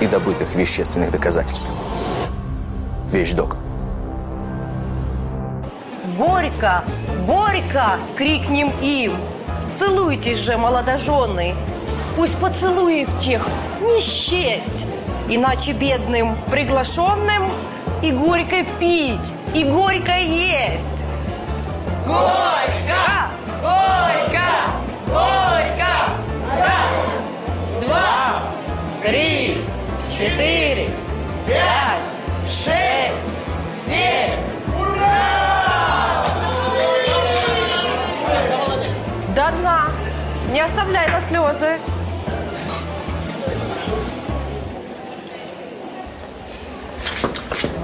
и добытых вещественных доказательств. Вещдок. Горько! Горько! Крикнем им! Целуйтесь же, молодожены! Пусть поцелуев тех не счесть, Иначе бедным приглашенным и горько пить, и горько есть. Горько! Горько! Горько! Раз, два, три, четыре, пять, шесть, семь. Ура! До дна. Не оставляй на слезы.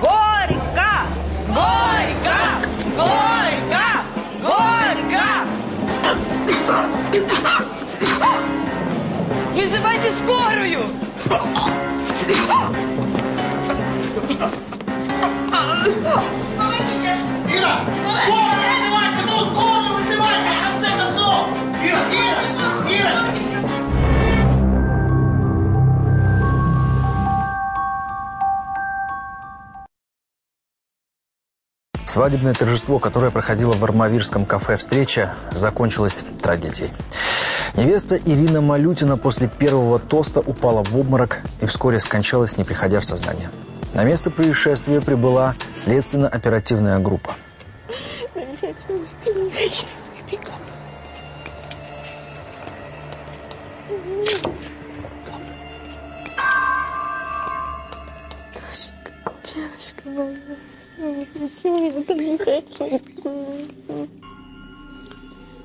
Горько! Горько! Горько! Горько! Вызывайте скорую! Свадебное торжество, которое проходило в Армавирском кафе «Встреча», закончилось трагедией. Невеста Ирина Малютина после первого тоста упала в обморок и вскоре скончалась, не приходя в сознание. На место происшествия прибыла следственно-оперативная группа.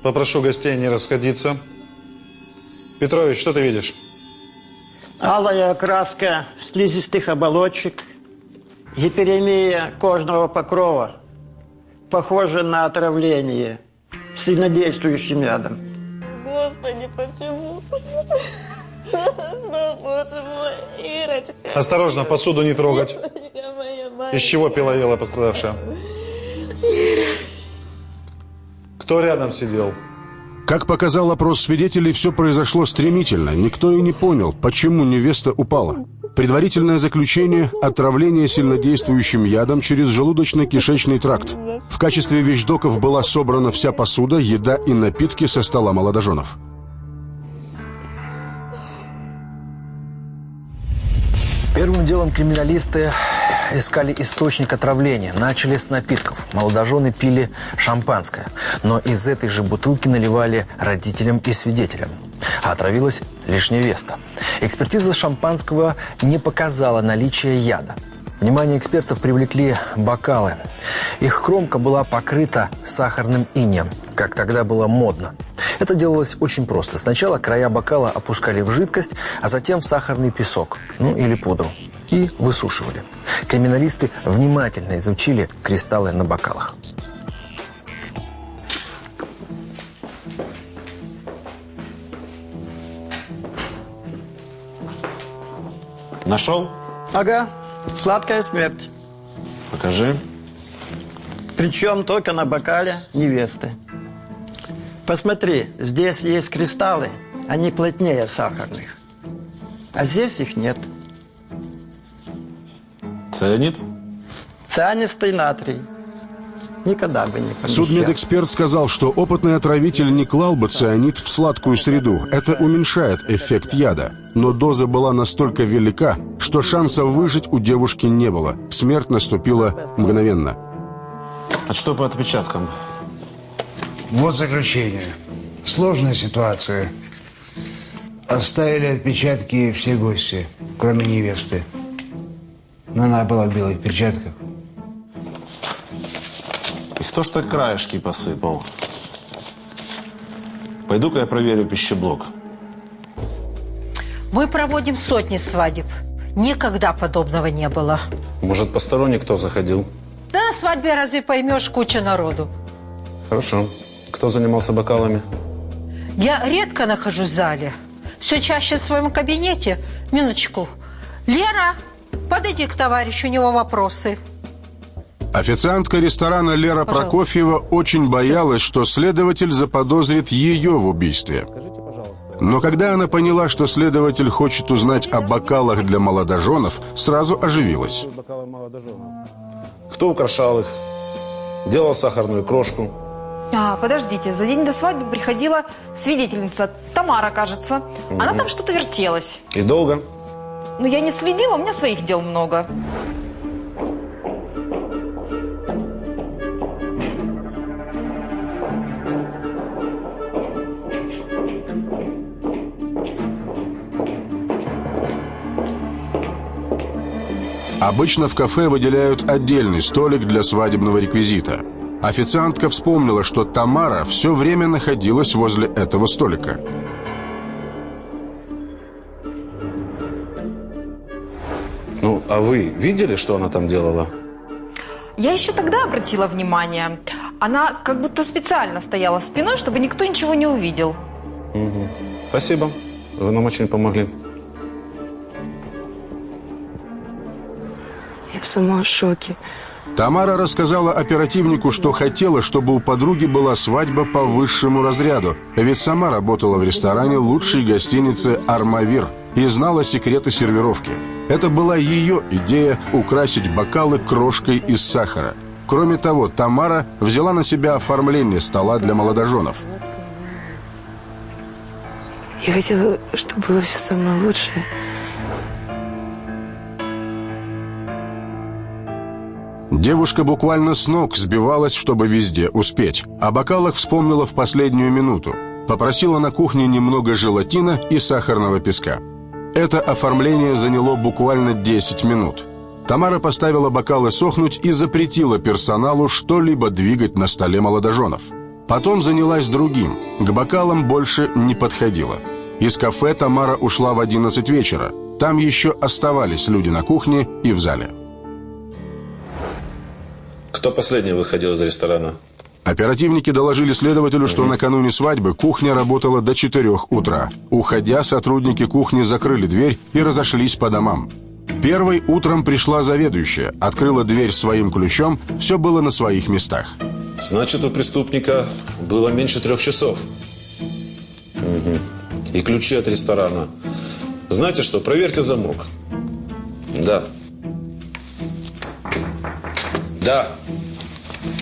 Попрошу гостей не расходиться. Петрович, что ты видишь? Алая окраска слизистых оболочек, гиперемия кожного покрова, похоже на отравление сильнодействующим ядом. Господи, почему? Что, боже мой, Ирочка? Осторожно, посуду не трогать. Ирочка моя маленькая. Из чего пила ела пострадавшая? Кто рядом сидел? Как показал опрос свидетелей, все произошло стремительно. Никто и не понял, почему невеста упала. Предварительное заключение – отравление сильнодействующим ядом через желудочно-кишечный тракт. В качестве вещдоков была собрана вся посуда, еда и напитки со стола молодоженов. Первым делом криминалисты искали источник отравления. Начали с напитков. Молодожены пили шампанское. Но из этой же бутылки наливали родителям и свидетелям. А отравилась лишь невеста. Экспертиза шампанского не показала наличия яда. Внимание экспертов привлекли бокалы. Их кромка была покрыта сахарным инеем, как тогда было модно. Это делалось очень просто. Сначала края бокала опускали в жидкость, а затем в сахарный песок, ну или пудру, и высушивали. Криминалисты внимательно изучили кристаллы на бокалах. Нашел? Ага, сладкая смерть. Покажи. Причем только на бокале невесты. Посмотри, здесь есть кристаллы, они плотнее сахарных. А здесь их нет. Цианид? Цианистый натрий. Никогда бы не помещал. Судмедэксперт сказал, что опытный отравитель не клал бы цианид в сладкую среду. Это уменьшает эффект яда. Но доза была настолько велика, что шанса выжить у девушки не было. Смерть наступила мгновенно. А что по отпечаткам? Вот заключение. Сложная ситуация. Оставили отпечатки все гости, кроме невесты. Но она была в белых перчатках. И кто ж так краешки посыпал? Пойду-ка я проверю пищеблок. Мы проводим сотни свадеб. никогда подобного не было. Может, посторонний кто заходил? Да на свадьбе разве поймешь куча народу? Хорошо. Кто занимался бокалами? Я редко нахожусь в зале. Все чаще в своем кабинете. Минуточку. Лера, подойди к товарищу, у него вопросы. Официантка ресторана Лера Пожалуйста. Прокофьева очень боялась, что следователь заподозрит ее в убийстве. Но когда она поняла, что следователь хочет узнать о бокалах для молодоженов, сразу оживилась. Кто украшал их? Делал сахарную крошку? А, подождите, за день до свадьбы приходила свидетельница, Тамара, кажется. Она там что-то вертелась. И долго? Но я не следила, у меня своих дел много. Обычно в кафе выделяют отдельный столик для свадебного реквизита. Официантка вспомнила, что Тамара все время находилась возле этого столика. А вы видели, что она там делала? Я еще тогда обратила внимание. Она как будто специально стояла спиной, чтобы никто ничего не увидел. Мгм. Спасибо. Вы нам очень помогли. Я сама в шоке. Тамара рассказала оперативнику, что хотела, чтобы у подруги была свадьба по высшему разряду, ведь сама работала в ресторане лучшей гостиницы «Армавир» и знала секреты сервировки. Это была ее идея украсить бокалы крошкой из сахара. Кроме того, Тамара взяла на себя оформление стола для молодоженов. Я хотела, чтобы было все самое лучшее. Девушка буквально с ног сбивалась, чтобы везде успеть. О бокалах вспомнила в последнюю минуту. Попросила на кухне немного желатина и сахарного песка. Это оформление заняло буквально 10 минут. Тамара поставила бокалы сохнуть и запретила персоналу что-либо двигать на столе молодоженов. Потом занялась другим. К бокалам больше не подходила. Из кафе Тамара ушла в 11 вечера. Там еще оставались люди на кухне и в зале. Кто последний выходил из ресторана? Оперативники доложили следователю, что накануне свадьбы кухня работала до 4 утра. Уходя, сотрудники кухни закрыли дверь и разошлись по домам. Первой утром пришла заведующая, открыла дверь своим ключом, все было на своих местах. Значит, у преступника было меньше трех часов. Мгм. И ключи от ресторана. Знаете что, проверьте замок. Да. Да.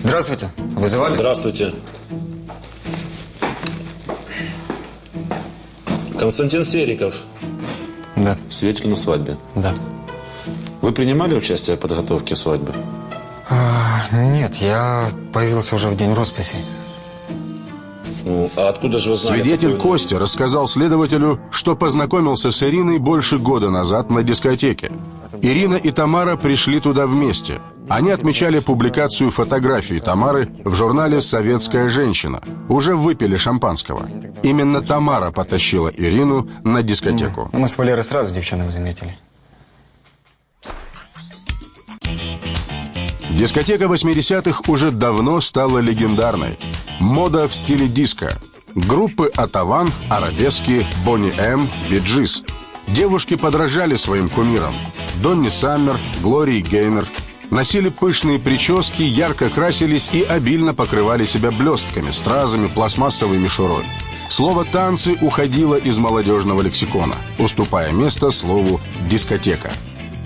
Здравствуйте. Вызывали? Здравствуйте. Константин Сериков. Да. Свидетель на свадьбе. Да. Вы принимали участие в подготовке свадьбы? А, нет, я появился уже в день росписи. Ну, а откуда же вы знали? Свидетель такое? Костя рассказал следователю, что познакомился с Ириной больше года назад на дискотеке. Ирина и Тамара пришли туда вместе. Они отмечали публикацию фотографии Тамары в журнале «Советская женщина». Уже выпили шампанского. Именно Тамара потащила Ирину на дискотеку. Мы с Валерой сразу девчонок заметили. Дискотека 80-х уже давно стала легендарной. Мода в стиле диско. Группы «Атаван», «Арабески», «Бонни М», «Биджис». Девушки подражали своим кумирам. Донни Саммер, Глории Гейнер. Носили пышные прически, ярко красились и обильно покрывали себя блестками, стразами, пластмассовой мишурой. Слово «танцы» уходило из молодежного лексикона, уступая место слову «дискотека».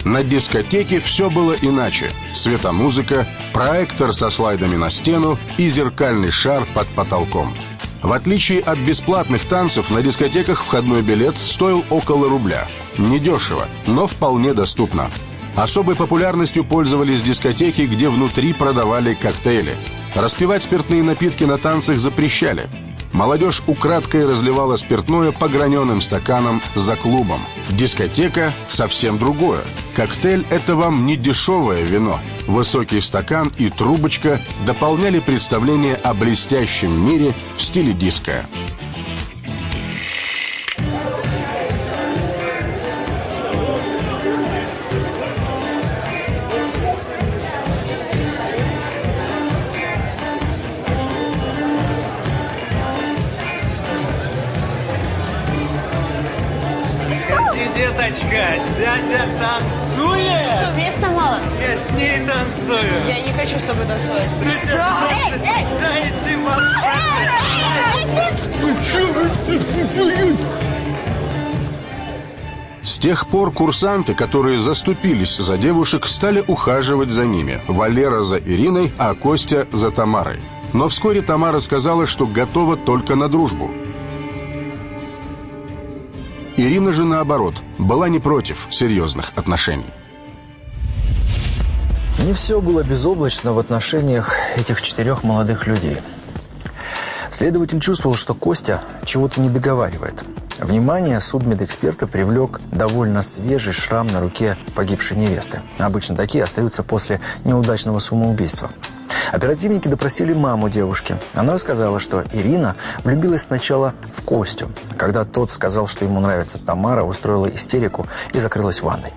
На дискотеке все было иначе. Светомузыка, проектор со слайдами на стену и зеркальный шар под потолком. В отличие от бесплатных танцев, на дискотеках входной билет стоил около рубля. Недешево, но вполне доступно. Особой популярностью пользовались дискотеки, где внутри продавали коктейли. Распивать спиртные напитки на танцах запрещали. Молодежь украдкой разливала спиртное по граненым стаканам за клубом. Дискотека – совсем другое. Коктейль – это вам не дешевое вино. Высокий стакан и трубочка дополняли представление о блестящем мире в стиле диско. Деточка, дядя танцует? Что, места мало? Я с ней танцую. Я не хочу с тобой танцевать. Да, эй, эй! Дайте С тех пор курсанты, которые заступились за девушек, стали ухаживать за ними. Валера за Ириной, а Костя за Тамарой. Но вскоре Тамара сказала, что готова только на дружбу. Ирина же, наоборот, была не против серьезных отношений. Не все было безоблачно в отношениях этих четырех молодых людей. Следователь чувствовал, что Костя чего-то не договаривает. Внимание судмедэксперта привлек довольно свежий шрам на руке погибшей невесты. Обычно такие остаются после неудачного самоубийства. Оперативники допросили маму девушки. Она рассказала, что Ирина влюбилась сначала в Костю. Когда тот сказал, что ему нравится Тамара, устроила истерику и закрылась в ванной.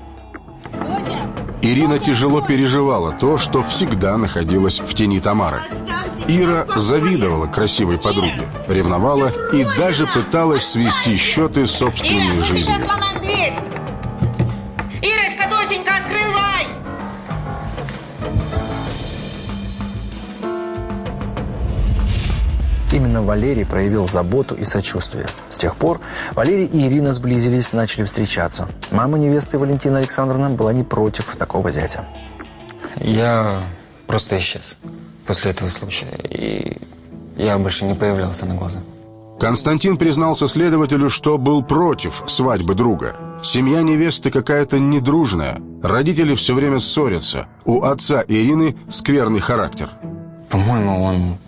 Ирина тяжело переживала то, что всегда находилась в тени Тамары. Ира завидовала красивой подруге, ревновала и даже пыталась свести счеты с собственной жизнью. Именно Валерий проявил заботу и сочувствие. С тех пор Валерий и Ирина сблизились, начали встречаться. Мама невесты Валентина Александровна была не против такого зятя. Я просто исчез после этого случая. И я больше не появлялся на глаза. Константин признался следователю, что был против свадьбы друга. Семья невесты какая-то недружная. Родители все время ссорятся. У отца Ирины скверный характер. По-моему, он,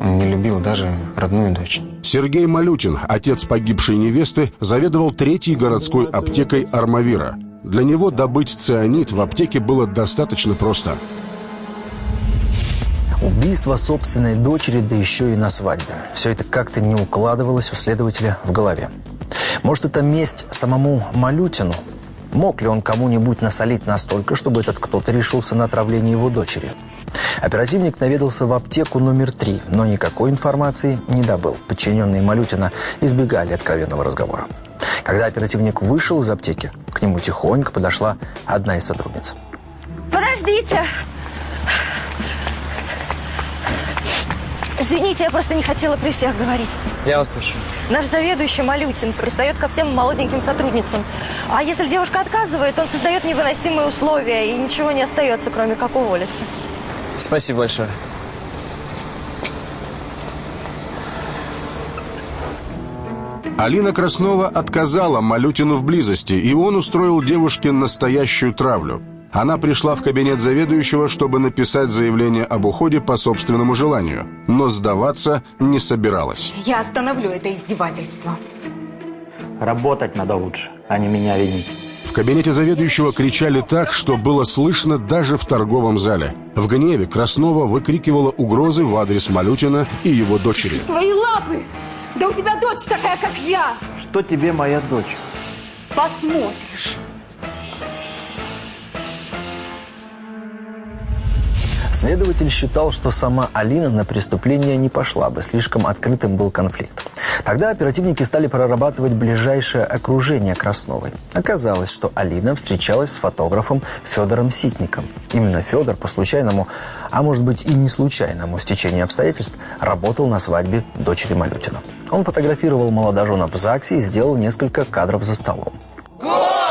он не любил даже родную дочь. Сергей Малютин, отец погибшей невесты, заведовал третьей городской аптекой «Армавира». Для него добыть цианид в аптеке было достаточно просто. Убийство собственной дочери, да еще и на свадьбе. Все это как-то не укладывалось у следователя в голове. Может, это месть самому Малютину? Мог ли он кому-нибудь насолить настолько, чтобы этот кто-то решился на отравление его дочери? Оперативник наведался в аптеку номер три, но никакой информации не добыл. Подчиненные Малютина избегали откровенного разговора. Когда оперативник вышел из аптеки, к нему тихонько подошла одна из сотрудниц. Подождите! Извините, я просто не хотела при всех говорить. Я вас слушаю. Наш заведующий Малютин пристает ко всем молоденьким сотрудницам. А если девушка отказывает, он создает невыносимые условия, и ничего не остается, кроме как уволиться. Спасибо большое. Алина Краснова отказала Малютину в близости, и он устроил девушке настоящую травлю. Она пришла в кабинет заведующего, чтобы написать заявление об уходе по собственному желанию, но сдаваться не собиралась. Я остановлю это издевательство. Работать надо лучше, а не меня винить. В кабинете заведующего кричали так, что было слышно даже в торговом зале. В гневе Краснова выкрикивала угрозы в адрес Малютина и его дочери. Твои лапы! Да у тебя дочь такая, как я! Что тебе моя дочь? Посмотришь. Следователь считал, что сама Алина на преступление не пошла бы, слишком открытым был конфликт. Тогда оперативники стали прорабатывать ближайшее окружение Красновой. Оказалось, что Алина встречалась с фотографом Федором Ситником. Именно Федор по случайному, а может быть и не случайному стечению обстоятельств, работал на свадьбе дочери Малютина. Он фотографировал молодоженов в ЗАГСе и сделал несколько кадров за столом. Горько!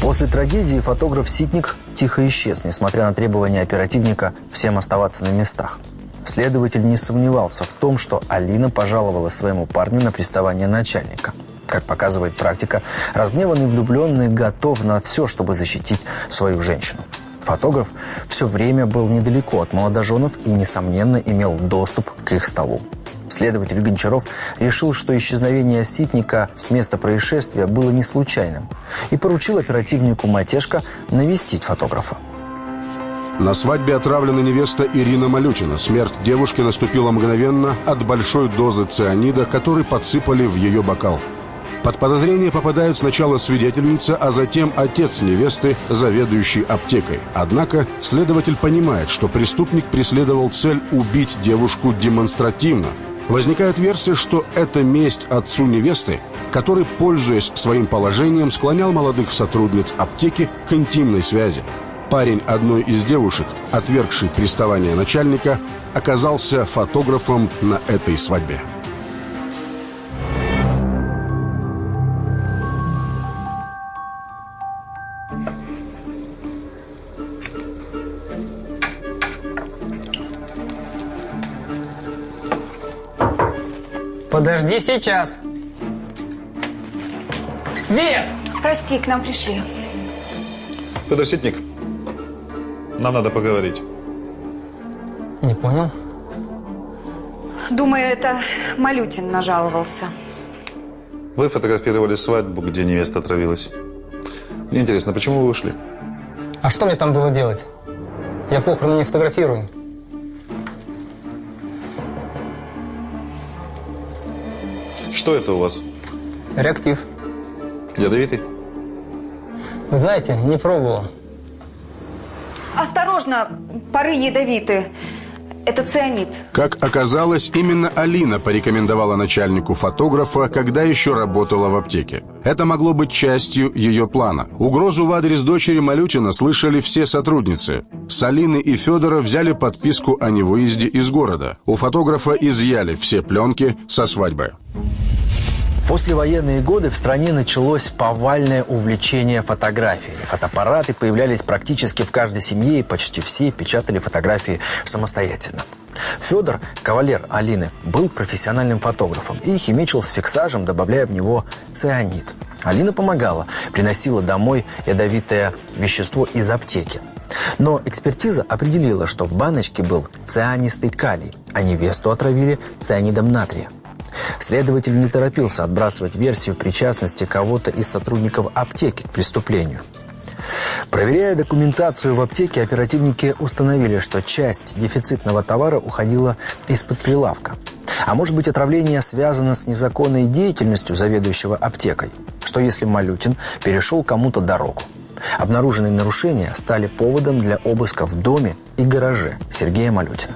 После трагедии фотограф Ситник тихо исчез, несмотря на требования оперативника всем оставаться на местах. Следователь не сомневался в том, что Алина пожаловала своему парню на приставание начальника. Как показывает практика, разгневанный влюбленный готов на все, чтобы защитить свою женщину. Фотограф все время был недалеко от молодоженов и, несомненно, имел доступ к их столу. Следователь Гончаров решил, что исчезновение Ситника с места происшествия было не случайным и поручил оперативнику Матешко навестить фотографа. На свадьбе отравлена невеста Ирина Малютина. Смерть девушки наступила мгновенно от большой дозы цианида, который подсыпали в ее бокал. Под подозрение попадают сначала свидетельница, а затем отец невесты, заведующий аптекой. Однако следователь понимает, что преступник преследовал цель убить девушку демонстративно. Возникает версия, что это месть отцу невесты, который, пользуясь своим положением, склонял молодых сотрудниц аптеки к интимной связи. Парень одной из девушек, отвергший приставание начальника, оказался фотографом на этой свадьбе. Подожди сейчас. Свет! Прости, к нам пришли. Ситник, нам надо поговорить. Не понял. Думаю, это Малютин нажаловался. Вы фотографировали свадьбу, где невеста отравилась. Мне интересно, почему вы ушли? А что мне там было делать? Я похороны не фотографирую. Что это у вас? Реактив. Ядовитый? Вы знаете, не пробовал. Осторожно, пары ядовиты. Это цианид. Как оказалось, именно Алина порекомендовала начальнику фотографа, когда еще работала в аптеке. Это могло быть частью ее плана. Угрозу в адрес дочери Малютина слышали все сотрудницы. С Алины и Федора взяли подписку о невыезде из города. У фотографа изъяли все пленки со свадьбы. Послевоенные годы в стране началось повальное увлечение фотографией. Фотоаппараты появлялись практически в каждой семье, и почти все печатали фотографии самостоятельно. Федор, кавалер Алины, был профессиональным фотографом и химичил с фиксажем, добавляя в него цианид. Алина помогала, приносила домой ядовитое вещество из аптеки. Но экспертиза определила, что в баночке был цианистый калий, а невесту отравили цианидом натрия. Следователь не торопился отбрасывать версию причастности кого-то из сотрудников аптеки к преступлению. Проверяя документацию в аптеке, оперативники установили, что часть дефицитного товара уходила из-под прилавка. А может быть, отравление связано с незаконной деятельностью заведующего аптекой? Что если Малютин перешел кому-то дорогу? Обнаруженные нарушения стали поводом для обыска в доме и гараже Сергея Малютина.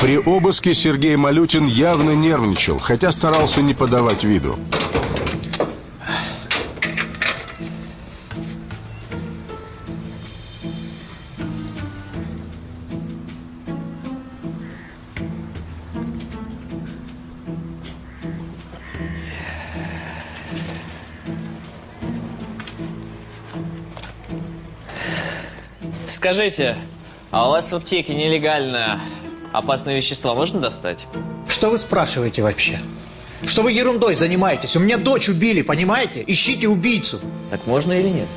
При обыске Сергей Малютин явно нервничал, хотя старался не подавать виду. Скажите, а у вас в аптеке нелегально опасные вещества можно достать? Что вы спрашиваете вообще? Что вы ерундой занимаетесь? У меня дочь убили, понимаете? Ищите убийцу. Так можно или нет?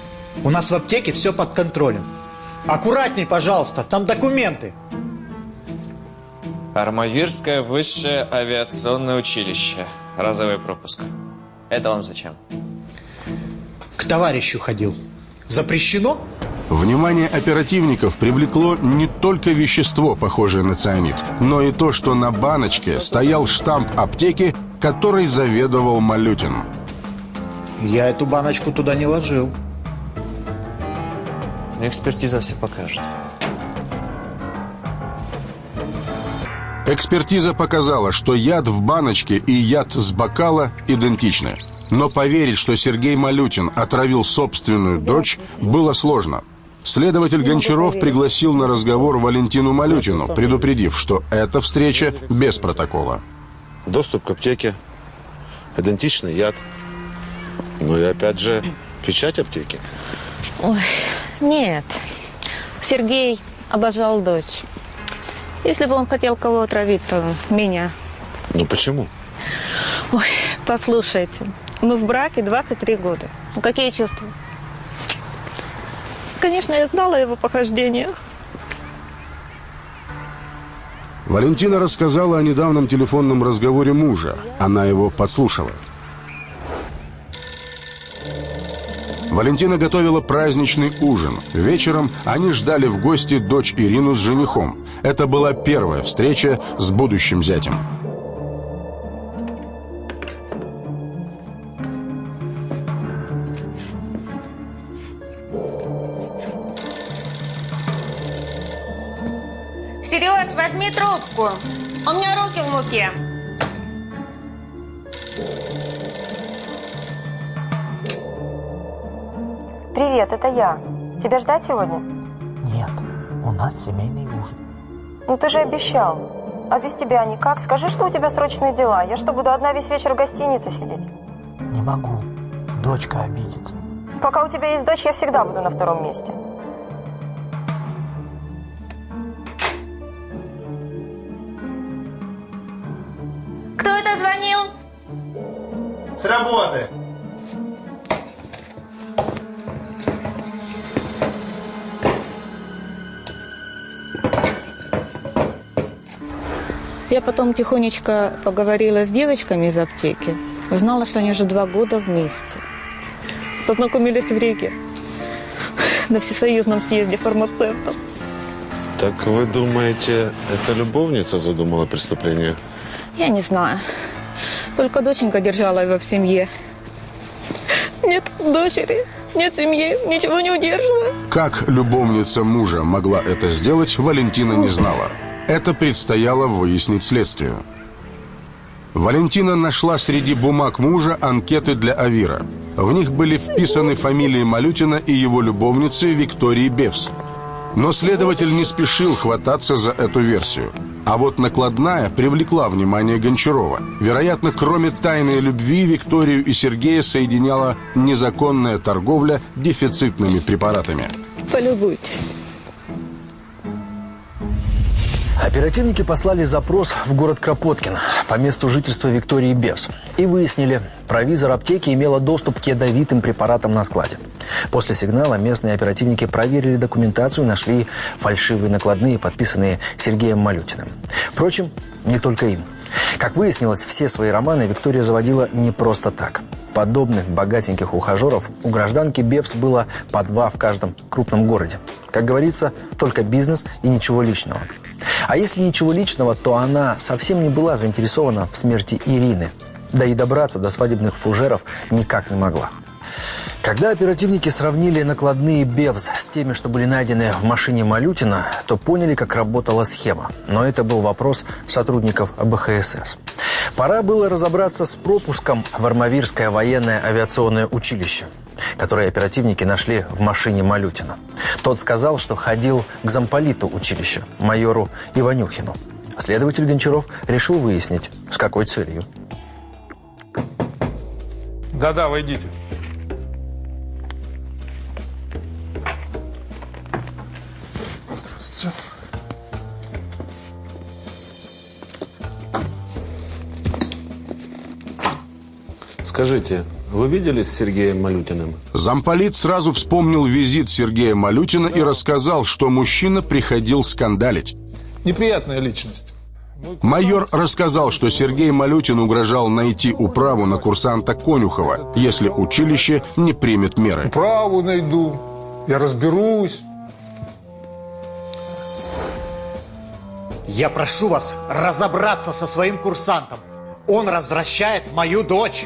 У нас в аптеке все под контролем. Аккуратней, пожалуйста, там документы. Армавирское высшее авиационное училище. Разовый пропуск. Это вам зачем? К товарищу ходил. Запрещено? Внимание оперативников привлекло не только вещество, похожее на цианид, но и то, что на баночке стоял штамп аптеки, которой заведовал Малютин. Я эту баночку туда не ложил. Экспертиза все покажет. Экспертиза показала, что яд в баночке и яд с бокала идентичны. Но поверить, что Сергей Малютин отравил собственную дочь, было сложно. Следователь Гончаров пригласил на разговор Валентину Малютину, предупредив, что эта встреча без протокола. Доступ к аптеке, идентичный яд. Ну и опять же, печать аптеки. Ой, нет. Сергей обожал дочь. Если бы он хотел кого отравить, то меня. Ну почему? Ой, послушайте, мы в браке 23 года. Ну какие чувства? Конечно, я знала его похождениях. Валентина рассказала о недавнем телефонном разговоре мужа. Она его подслушала. Валентина готовила праздничный ужин. Вечером они ждали в гости дочь Ирину с женихом. Это была первая встреча с будущим зятем. Возьми трубку. У меня руки в муке. Привет, это я. Тебя ждать сегодня? Нет, у нас семейный ужин. Ну ты же обещал. А без тебя никак. Скажи, что у тебя срочные дела. Я что, буду одна весь вечер в гостинице сидеть? Не могу. Дочка обидится. Пока у тебя есть дочь, я всегда буду на втором месте. С работы. Я потом тихонечко поговорила с девочками из аптеки. Узнала, что они уже два года вместе. Познакомились в Риге. На всесоюзном съезде фармацевтов. Так вы думаете, это любовница задумала преступление? Я не знаю. Только доченька держала его в семье. Нет дочери, нет семьи, ничего не удерживает. Как любовница мужа могла это сделать, Валентина не знала. Это предстояло выяснить следствию. Валентина нашла среди бумаг мужа анкеты для Авира. В них были вписаны фамилии Малютина и его любовницы Виктории Бевс. Но следователь не спешил хвататься за эту версию. А вот накладная привлекла внимание Гончарова. Вероятно, кроме тайной любви, Викторию и Сергея соединяла незаконная торговля дефицитными препаратами. Полюбуйтесь. Оперативники послали запрос в город Кропоткин по месту жительства Виктории Бевс и выяснили, провизор аптеки имела доступ к ядовитым препаратам на складе. После сигнала местные оперативники проверили документацию, нашли фальшивые накладные, подписанные Сергеем Малютиным. Впрочем, не только им. Как выяснилось, все свои романы Виктория заводила не просто так. Подобных богатеньких ухажеров у гражданки Бевс было по два в каждом крупном городе. Как говорится, только бизнес и ничего личного. А если ничего личного, то она совсем не была заинтересована в смерти Ирины. Да и добраться до свадебных фужеров никак не могла. Когда оперативники сравнили накладные БЕВЗ с теми, что были найдены в машине Малютина, то поняли, как работала схема. Но это был вопрос сотрудников АБХСС. Пора было разобраться с пропуском в Армавирское военное авиационное училище, которое оперативники нашли в машине Малютина. Тот сказал, что ходил к замполиту училища, майору Иванюхину. Следователь Гончаров решил выяснить, с какой целью. Да-да, войдите. Скажите, вы виделись с Сергеем Малютиным? Замполит сразу вспомнил визит Сергея Малютина и рассказал, что мужчина приходил скандалить. Неприятная личность. Майор рассказал, что Сергей Малютин угрожал найти управу на курсанта Конюхова, если училище не примет меры. Праву найду. Я разберусь. Я прошу вас разобраться со своим курсантом. Он развращает мою дочь.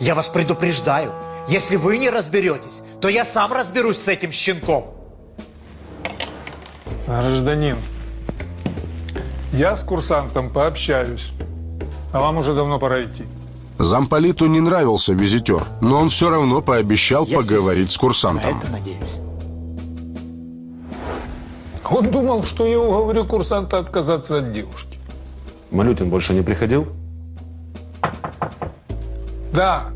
Я вас предупреждаю, если вы не разберетесь, то я сам разберусь с этим щенком. Гражданин, я с курсантом пообщаюсь, а вам уже давно пора идти. Замполиту не нравился визитер, но он все равно пообещал поговорить с курсантом. надеюсь. Он думал, что я уговорю курсанта отказаться от девушки. Малютин больше не приходил? Да,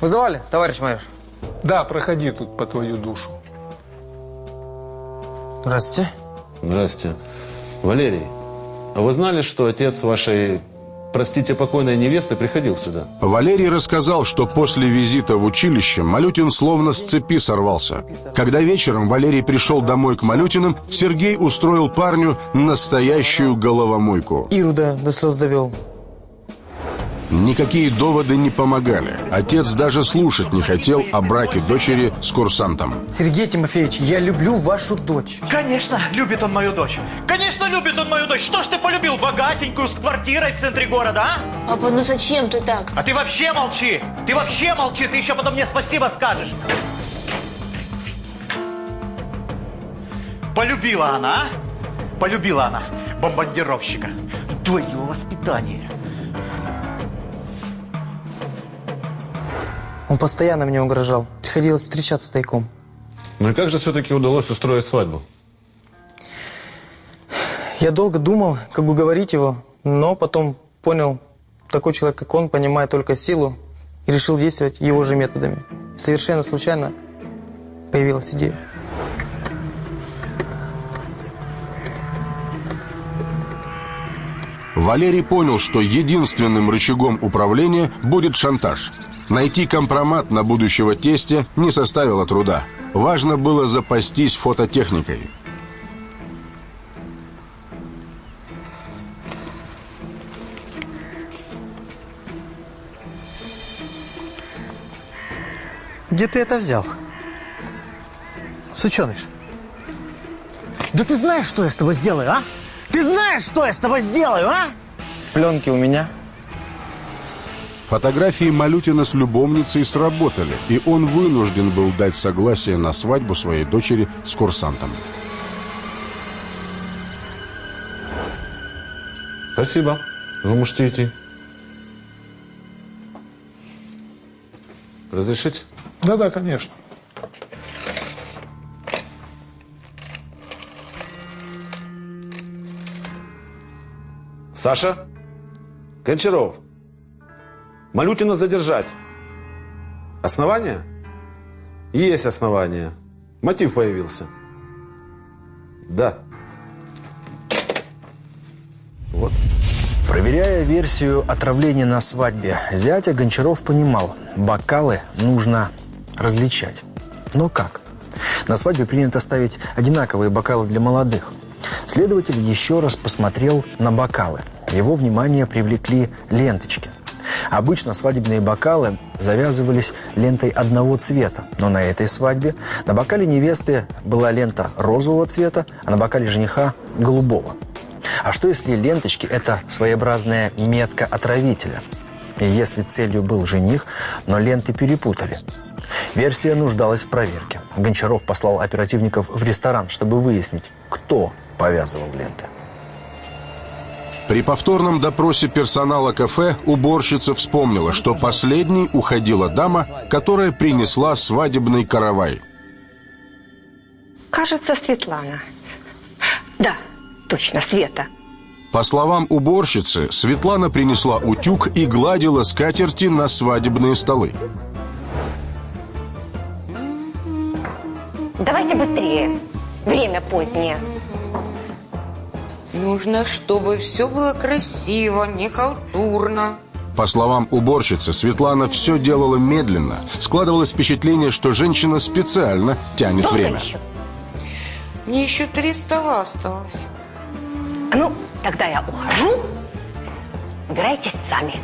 Вызывали, товарищ майор? да, проходи тут по твою душу. Здравствуйте. Здрасте. Валерий, а вы знали, что отец вашей, простите, покойной невесты приходил сюда? Валерий рассказал, что после визита в училище Малютин словно с цепи сорвался. Когда вечером Валерий пришел домой к Малютиным, Сергей устроил парню настоящую головомойку. Иру до, до слез довел. Никакие доводы не помогали. Отец даже слушать не хотел о браке дочери с курсантом. Сергей Тимофеевич, я люблю вашу дочь. Конечно, любит он мою дочь. Конечно, любит он мою дочь. Что ж ты полюбил богатенькую с квартирой в центре города, а? Папа, ну зачем ты так? А ты вообще молчи. Ты вообще молчи. Ты еще потом мне спасибо скажешь. Полюбила она, а? Полюбила она бомбардировщика. Твое воспитание. Он постоянно мне угрожал. Приходилось встречаться тайком. Ну и как же все-таки удалось устроить свадьбу? Я долго думал, как уговорить его, но потом понял, такой человек, как он, понимает только силу и решил действовать его же методами. Совершенно случайно появилась идея. Валерий понял, что единственным рычагом управления будет шантаж. Найти компромат на будущего тестя не составило труда. Важно было запастись фототехникой. Где ты это взял? Сученыш. Да ты знаешь, что я с тобой сделаю, а? Ты знаешь, что я с тобой сделаю, а? Пленки у меня. Фотографии Малютина с любовницей сработали, и он вынужден был дать согласие на свадьбу своей дочери с курсантом. Спасибо. Вы можете идти. Разрешите? Да-да, конечно. Саша? Гончаров? Малютина задержать. Основания? Есть основания. Мотив появился. Да. Вот. Проверяя версию отравления на свадьбе, зятя Гончаров понимал, бокалы нужно различать. Но как? На свадьбе принято ставить одинаковые бокалы для молодых. Следователь еще раз посмотрел на бокалы. Его внимание привлекли ленточки. Обычно свадебные бокалы завязывались лентой одного цвета, но на этой свадьбе на бокале невесты была лента розового цвета, а на бокале жениха – голубого. А что если ленточки – это своеобразная метка отравителя? И если целью был жених, но ленты перепутали? Версия нуждалась в проверке. Гончаров послал оперативников в ресторан, чтобы выяснить, кто повязывал ленты. При повторном допросе персонала кафе уборщица вспомнила, что последней уходила дама, которая принесла свадебный каравай. Кажется, Светлана. Да, точно, Света. По словам уборщицы, Светлана принесла утюг и гладила скатерти на свадебные столы. Давайте быстрее. Время позднее. Нужно, чтобы все было красиво, не халтурно. По словам уборщицы, Светлана все делала медленно. Складывалось впечатление, что женщина специально тянет Долго время. еще? Мне еще три стола осталось. Ну, тогда я ухожу. Убирайтесь сами.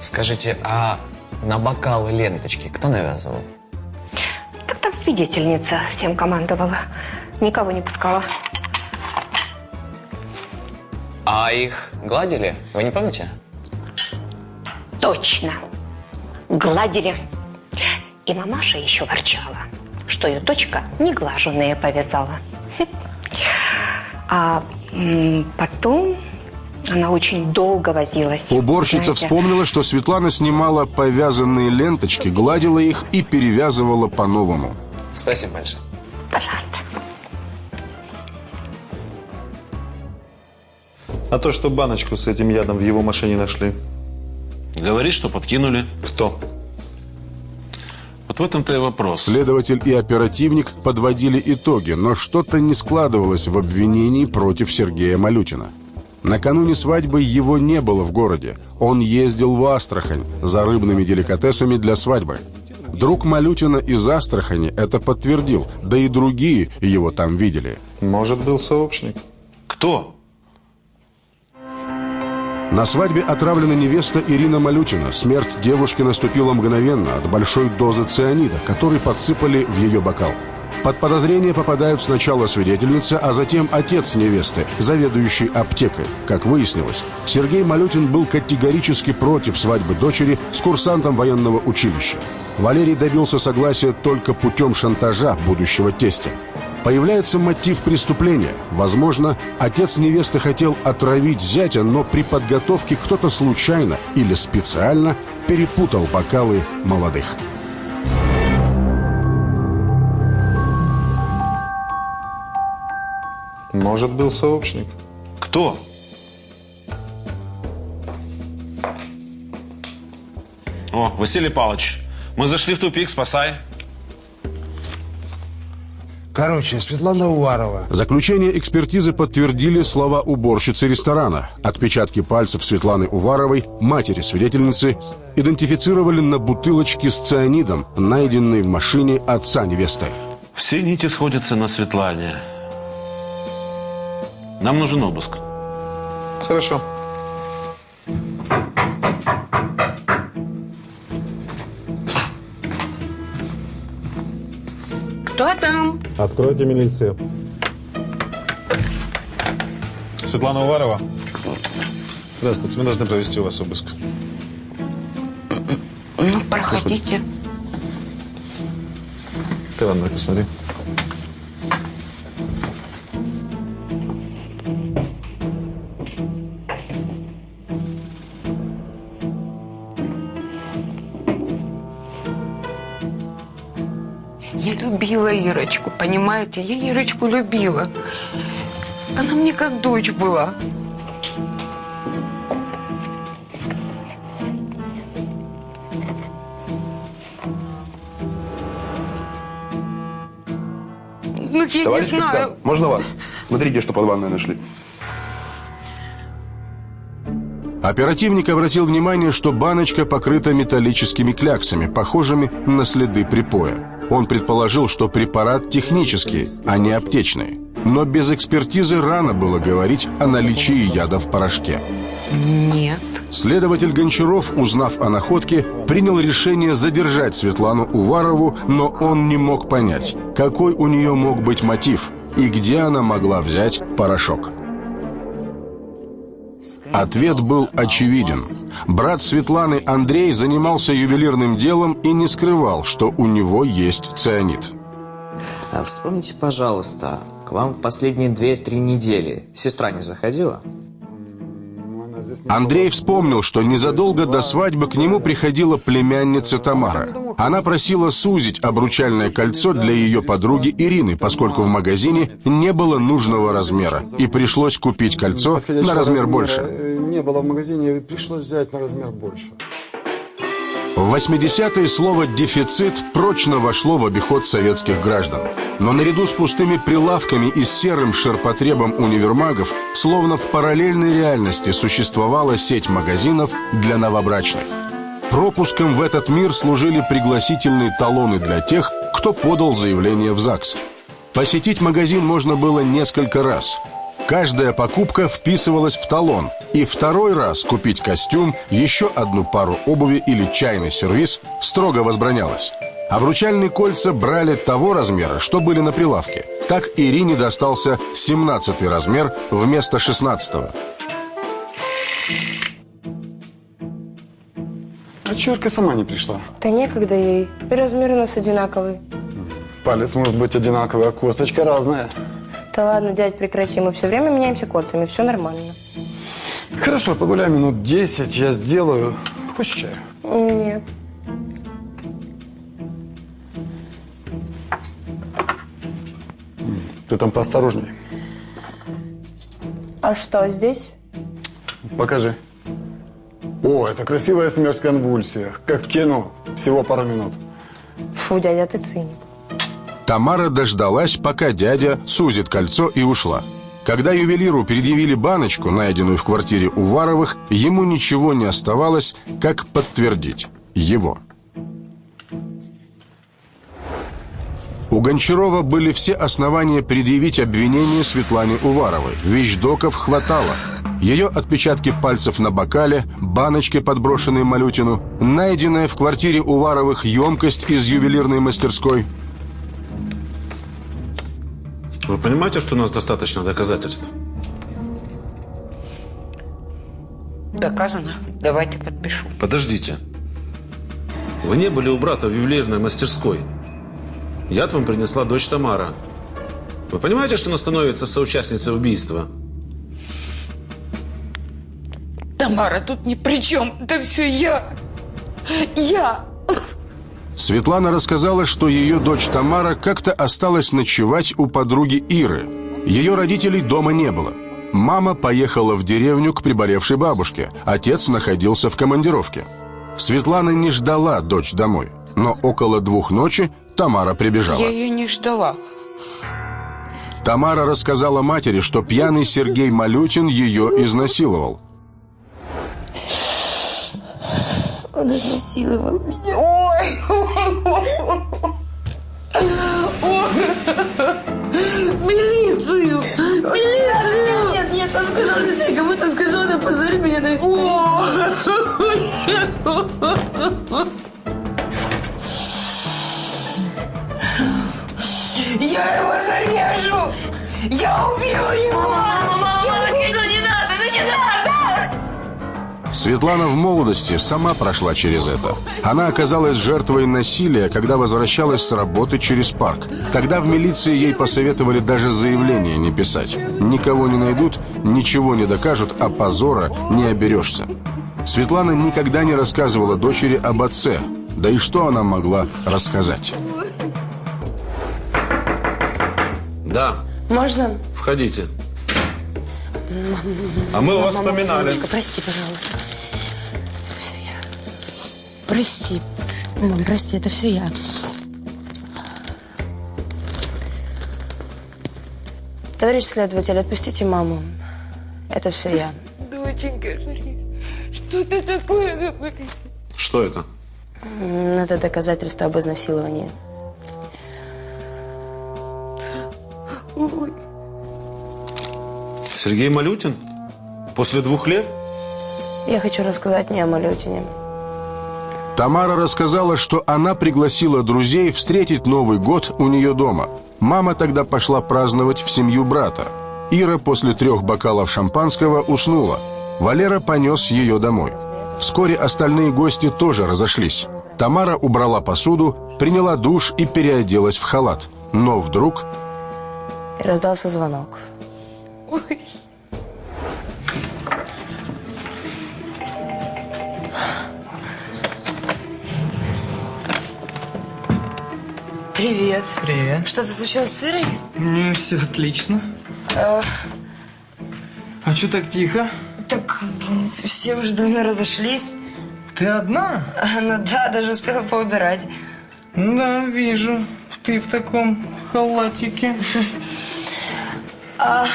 Скажите, а на бокалы ленточки кто навязывал? Там свидетельница всем командовала. Никого не пускала. А их гладили? Вы не помните? Точно. Гладили. И мамаша еще ворчала, что ее дочка неглаженные повязала. А потом она очень долго возилась. Уборщица Знаете, вспомнила, что Светлана снимала повязанные ленточки, гладила их и перевязывала по-новому. Спасибо большое. Пожалуйста. А то, что баночку с этим ядом в его машине нашли. Говорит, что подкинули. Кто? Вот в этом-то и вопрос. Следователь и оперативник подводили итоги, но что-то не складывалось в обвинении против Сергея Малютина. Накануне свадьбы его не было в городе. Он ездил в Астрахань за рыбными деликатесами для свадьбы. Друг Малютина из Астрахани это подтвердил, да и другие его там видели. Может, был сообщник? Кто? На свадьбе отравлена невеста Ирина Малютина. Смерть девушки наступила мгновенно от большой дозы цианида, который подсыпали в ее бокал. Под подозрение попадают сначала свидетельница, а затем отец невесты, заведующий аптекой. Как выяснилось, Сергей Малютин был категорически против свадьбы дочери с курсантом военного училища. Валерий добился согласия только путем шантажа будущего тестя. Появляется мотив преступления. Возможно, отец невесты хотел отравить зятя, но при подготовке кто-то случайно или специально перепутал бокалы молодых. Может, был сообщник. Кто? О, Василий Павлович, мы зашли в тупик, спасай. Короче, Светлана Уварова. Заключение экспертизы подтвердили слова уборщицы ресторана. Отпечатки пальцев Светланы Уваровой, матери свидетельницы, идентифицировали на бутылочке с цианидом, найденной в машине отца невесты. Все нити сходятся на Светлане. Нам нужен обыск. Хорошо. Кто там? Откройте милицию. Светлана Уварова. Здравствуйте. Мы должны провести у вас обыск. Ну, проходите. Ты, ладно, посмотри. Я любила Ирочку, понимаете? Я Ирочку любила. Она мне как дочь была. Ну, я Товарищ не знаю. капитан, можно вас? Смотрите, что под ванной нашли. Оперативник обратил внимание, что баночка покрыта металлическими кляксами, похожими на следы припоя. Он предположил, что препарат технический, а не аптечный. Но без экспертизы рано было говорить о наличии яда в порошке. Нет. Следователь Гончаров, узнав о находке, принял решение задержать Светлану Уварову, но он не мог понять, какой у нее мог быть мотив и где она могла взять порошок. Ответ был очевиден. Брат Светланы Андрей занимался ювелирным делом и не скрывал, что у него есть цианид. А Вспомните, пожалуйста, к вам в последние две-три недели сестра не заходила? Андрей вспомнил, что незадолго до свадьбы к нему приходила племянница Тамара. Она просила сузить обручальное кольцо для ее подруги Ирины, поскольку в магазине не было нужного размера, и пришлось купить кольцо на размер больше. э, Не было в магазине, пришлось взять на размер больше. В 80-е слово «дефицит» прочно вошло в обиход советских граждан. Но наряду с пустыми прилавками и серым ширпотребом универмагов, словно в параллельной реальности существовала сеть магазинов для новобрачных. Пропуском в этот мир служили пригласительные талоны для тех, кто подал заявление в ЗАГС. Посетить магазин можно было несколько раз. Каждая покупка вписывалась в талон, и второй раз купить костюм, еще одну пару обуви или чайный сервиз строго возбранялось. Обручальные кольца брали того размера, что были на прилавке. Так Ирине достался 17 размер вместо 16-го. А Чурка сама не пришла. Да некогда ей. И размер у нас одинаковый. Палец может быть одинаковый, а косточка разная. Да ладно, дядь, прекрати. Мы все время меняемся кольцами. Все нормально. Хорошо, погуляй минут 10, я сделаю. Хочешь чаю? Нет. Ты там поосторожней. А что здесь? Покажи. О, это красивая смерть в конвульсиях. Как в кино. Всего пару минут. Фу, дядя, ты циник. Тамара дождалась, пока дядя сузит кольцо и ушла. Когда ювелиру предъявили баночку, найденную в квартире Уваровых, ему ничего не оставалось, как подтвердить его. У Гончарова были все основания предъявить обвинение Светлане Уваровой. Вещдоков хватало. Ее отпечатки пальцев на бокале, баночке, подброшенной Малютину, найденная в квартире Уваровых емкость из ювелирной мастерской. Вы понимаете, что у нас достаточно доказательств? Доказано. Давайте подпишу. Подождите. Вы не были у брата в ювелирной мастерской. Яд вам принесла дочь Тамара. Вы понимаете, что она становится соучастницей убийства? Тамара тут ни при чем. Это все я. Я. Светлана рассказала, что ее дочь Тамара как-то осталась ночевать у подруги Иры. Ее родителей дома не было. Мама поехала в деревню к приболевшей бабушке. Отец находился в командировке. Светлана не ждала дочь домой. Но около двух ночи Тамара прибежала. Я ее не ждала. Тамара рассказала матери, что пьяный Сергей Малютин ее изнасиловал. Он изнасиловал меня. Ой! Милицию! Милицию! Нет, нет, он сказал, не знаю, кому-то скажу, он опозорит меня на Я его зарежу! Я убью его! Мама, мама, не надо, ну не надо! Светлана в молодости сама прошла через это. Она оказалась жертвой насилия, когда возвращалась с работы через парк. Тогда в милиции ей посоветовали даже заявление не писать. Никого не найдут, ничего не докажут, а позора не оберешься. Светлана никогда не рассказывала дочери об отце. Да и что она могла рассказать? Да, Можно? входите. А мы вас Мама, вспоминали. мамочка, прости, пожалуйста. Это все я. Прости. Мам, прости, это все я. Товарищ следователь, отпустите маму. Это все я. Доченька, что ты такое говоришь? Что это? Это доказательство об изнасиловании. Ой. Сергей Малютин? После двух лет? Я хочу рассказать не о Малютине. Тамара рассказала, что она пригласила друзей встретить Новый год у нее дома. Мама тогда пошла праздновать в семью брата. Ира после трех бокалов шампанского уснула. Валера понес ее домой. Вскоре остальные гости тоже разошлись. Тамара убрала посуду, приняла душ и переоделась в халат. Но вдруг И раздался звонок. Привет. Привет. Что-то случилось с Ирой? Не, все отлично. Э, А что так тихо? так все уже давно разошлись. Ты одна? Ну да, даже успела поубирать. Да, вижу. Ты в таком халатике. А,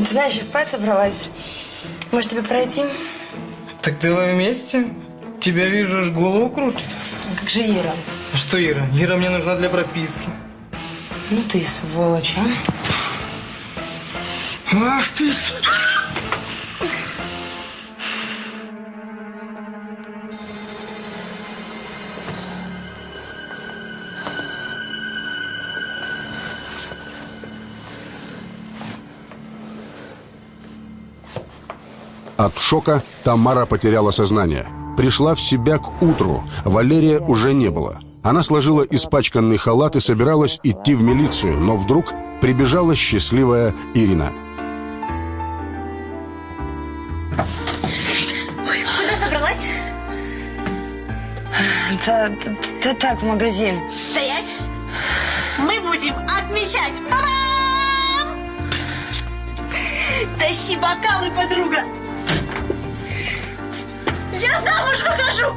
ты знаешь, я спать собралась. Может, тебе пройти? Так давай вместе. Тебя вижу, аж голову кружит. Как же Ира? А что, Ира? Ира мне нужна для прописки. Ну ты сволочь, а. Ах ты ж... От шока Тамара потеряла сознание. Пришла в себя к утру. Валерия уже не было. Она сложила испачканный халат и собиралась идти в милицию, но вдруг прибежала счастливая Ирина. Куда собралась? Да, да, да так, в магазин. Стоять! Мы будем отмечать! Ба-бам! Тащи бокалы, подруга! Я замуж выхожу!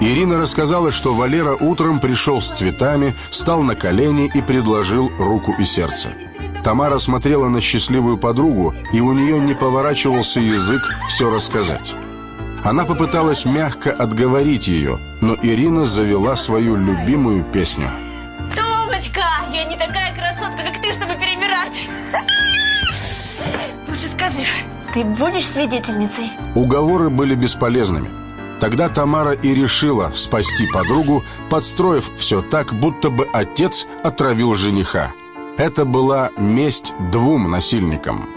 Ирина рассказала, что Валера утром пришел с цветами, стал на колени и предложил руку и сердце. Тамара смотрела на счастливую подругу, и у нее не поворачивался язык все рассказать. Она попыталась мягко отговорить ее, но Ирина завела свою любимую песню. То Ирочка, я не такая красотка, как ты, чтобы перемирать. Лучше скажи, ты будешь свидетельницей? Уговоры были бесполезными. Тогда Тамара и решила спасти подругу, подстроив все так, будто бы отец отравил жениха. Это была месть двум насильникам.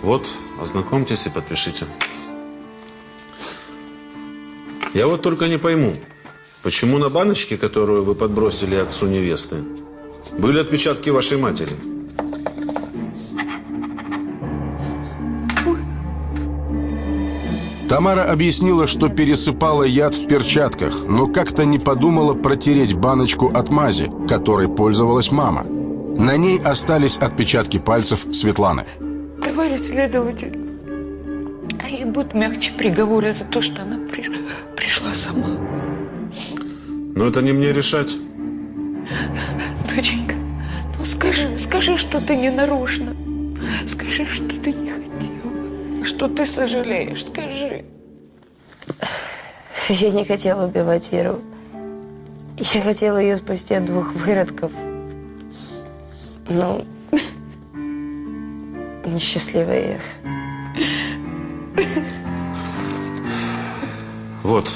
Вот, ознакомьтесь и подпишите. Я вот только не пойму, почему на баночке, которую вы подбросили отцу невесты, были отпечатки вашей матери? Тамара объяснила, что пересыпала яд в перчатках, но как-то не подумала протереть баночку от мази, которой пользовалась мама. На ней остались отпечатки пальцев Светланы. Товарищ следователь, а ей будет мягче приговоры за то, что она приш... пришла сама. Но это не мне решать. Доченька, ну скажи, скажи, что ты не нарочно. Скажи, что ты не. Что ты сожалеешь, скажи. Я не хотела убивать Иру. Я хотела ее спасти от двух выродков. Ну, несчастливая я. Вот.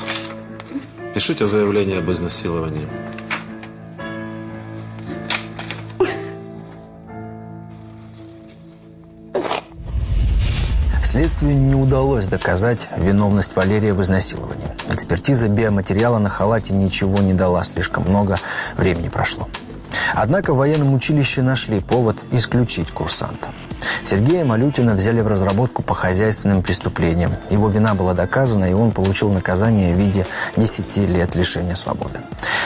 Пишите заявление об изнасиловании. Следствию не удалось доказать виновность Валерия в изнасиловании. Экспертиза биоматериала на халате ничего не дала, слишком много времени прошло. Однако в военном училище нашли повод исключить курсанта. Сергея Малютина взяли в разработку по хозяйственным преступлениям. Его вина была доказана, и он получил наказание в виде 10 лет лишения свободы.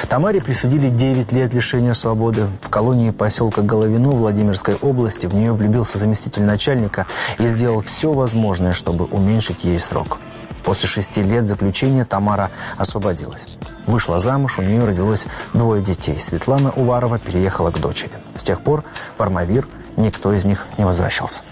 Тамаре присудили 9 лет лишения свободы. В колонии поселка Головину Владимирской области в нее влюбился заместитель начальника и сделал все возможное, чтобы уменьшить ей срок. После шести лет заключения Тамара освободилась. Вышла замуж, у нее родилось двое детей. Светлана Уварова переехала к дочери. С тех пор в Армавир никто из них не возвращался.